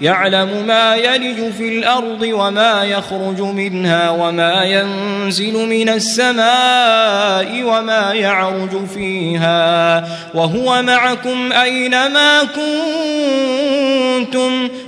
يعلم ما يلج في الأرض وما يخرج منها وما ينزل من السماء وما يعرج فيها وهو معكم أينما كنتم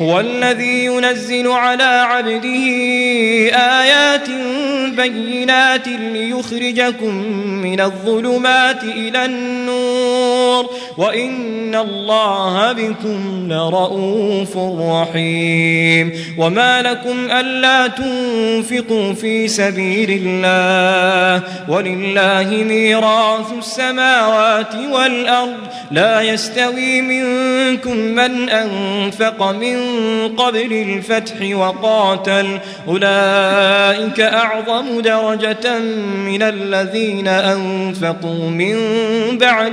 هو الذي ينزل على عبده آيات بينات ليخرجكم من الظلمات إلى النور. وإن الله بكم لرؤوف رحيم وما لكم ألا تنفقوا في سبيل الله ولله ميراث السماوات والأرض لا يستوي منكم من أنفق من قبل الفتح وقاتل أولئك أعظم درجة من الذين أنفقوا من بعد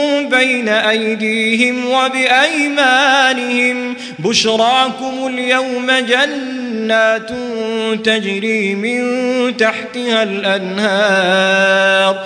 بين أيديهم وبأيمانهم بشراكم اليوم جنات تجري من تحتها الأنهار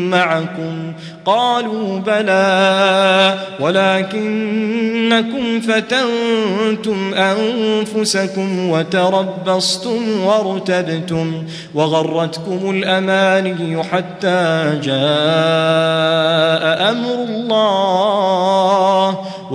معكم قالوا بلى ولكنكم فتنتم أنفسكم وتربصتم وارتبتم وغرتكم الأماني حتى جاء أمر الله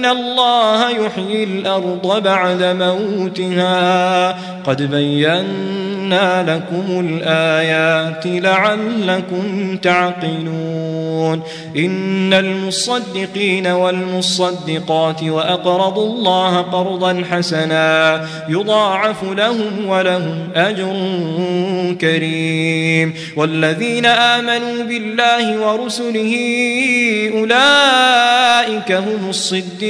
أن الله يحيي الأرض بعد موتها قد بينا لكم الآيات لعلكم تعقلون إن المصدقين والمصدقات وأقرضوا الله قرضا حسنا يضاعف لهم ولهم أجر كريم والذين آمنوا بالله ورسله أولئك هم الصديقون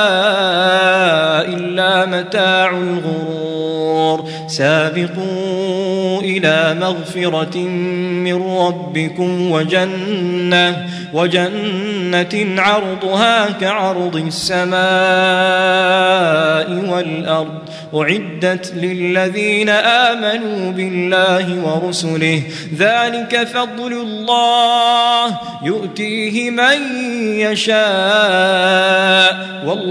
إلا متاع الغرور. سابقوا إلى مغفرة من ربكم وجنة وجنة عرضها كعرض السماء والأرض. أعدت للذين آمنوا بالله ورسله. ذلك فضل الله يؤتيه من يشاء. والله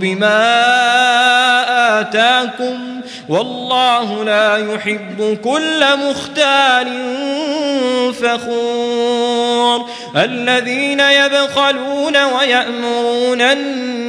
بما آتاكم والله لا يحب كل مختال فخور. الذين يبخلون ويأمرون الناس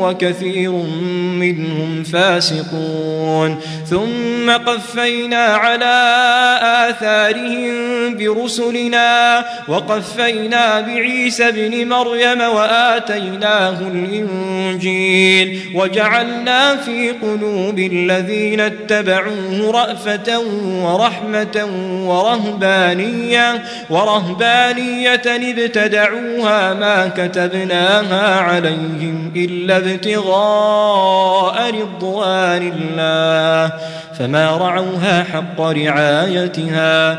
وكثير منهم فاسقون. ثم قفينا على آثارهم برسلنا وقفينا بعيسى ابن مريم وآتيناه الإنجيل وجعلنا في قلوب الذين اتبعوه رأفة ورحمة ورهبانية ورهبانية ابتدعوها ما كتبناها عليهم إلا ابتغاء رضوان الله فما رعوها حق رعايتها